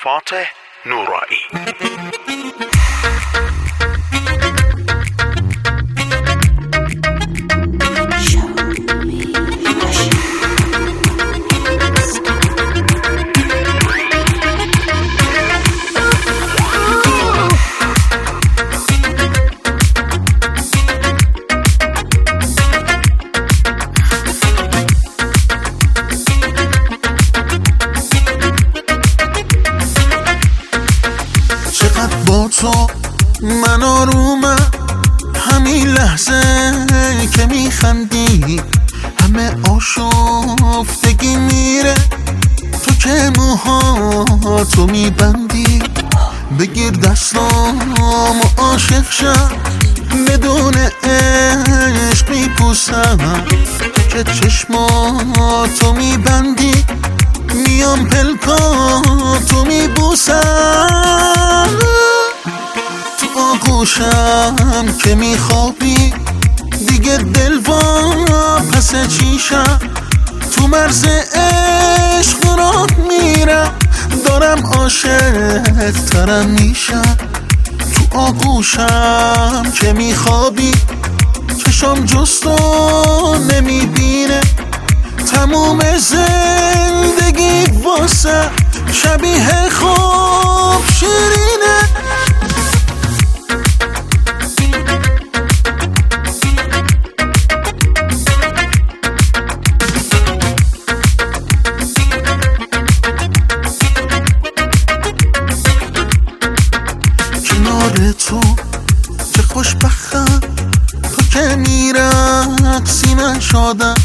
فاتح نورایی من آرومم همین لحظه که میخندی همه آشفتگی میره. تو که موها تو میبندی بگیر دستام و عاشق شم بدون عشق میپوسم که چشماتو میبندی. میام میبوسم تو آغوشم که میخوابی؟ دیگه دل وا پس چیشم تو مرز عشق راه میرم دارم عاشق ترم میشم. تو آغوشم که میخوابی چشام جستو نمی‌بینه. تموم زندگی واسه شبیه خواب شیرینه خوشبختم. تو که میرقصی من شادم.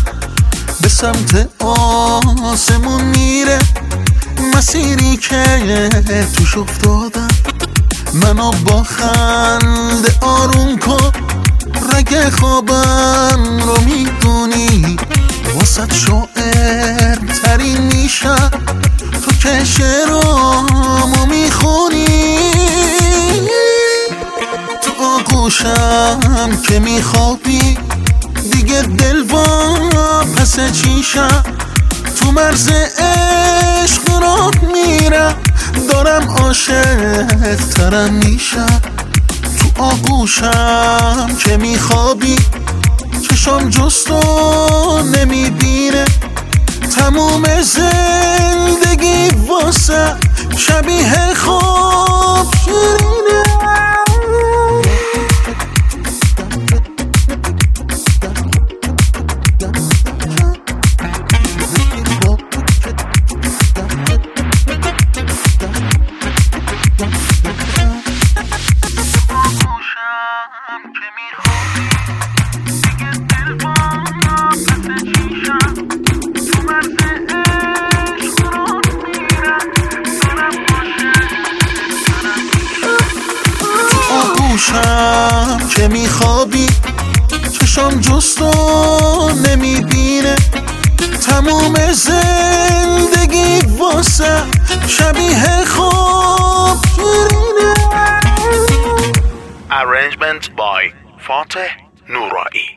به سمت آسمون میره. مسیری که توش افتادم. منو با خنده آروم کن. رگ خوابم رو می‌دونی. واسط شاعر ترین میشم تو که شعرامو می‌خونی. آغوشم که میخوابی دیگه دل وا پس چیشم تو مرز عشق راه میرم دارم عاشق ترم میشم تو آغوشم که میخوابی. چشام جستو نمی‌بینه. تموم زندگی واسه شبیه آغوشم که میخوابی چشام جستو نمی‌بینه. تموم زندگی واسه شبیه خواب Arrangement by Fateh Nourai.